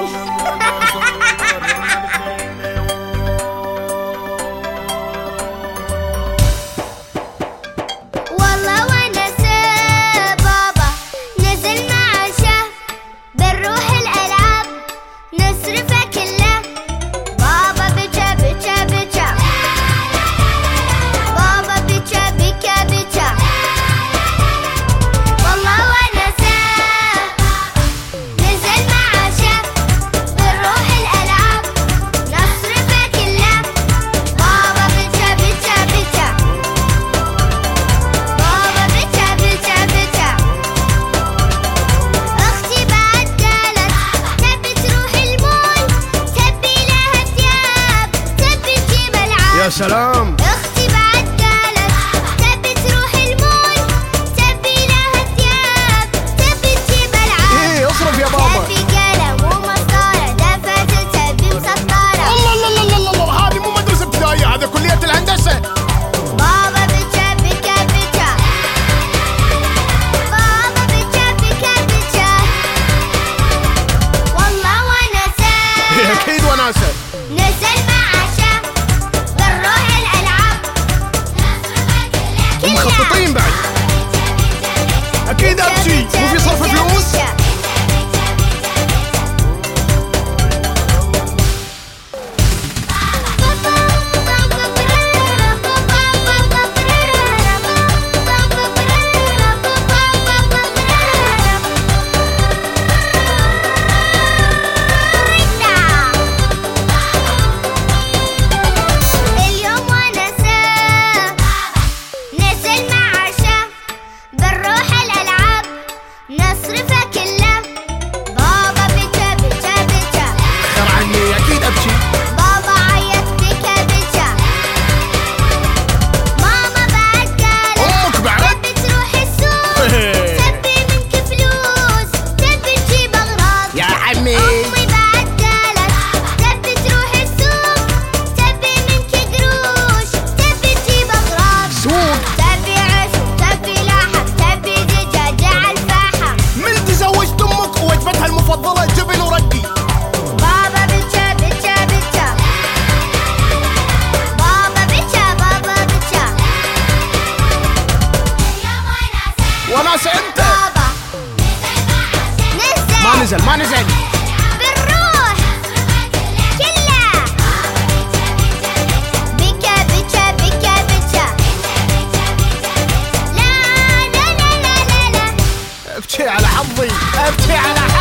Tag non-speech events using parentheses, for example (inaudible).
Não. (laughs) Shalom. Merci. G. نزل ما نزل. أبكي على حظي أبكي على حظي.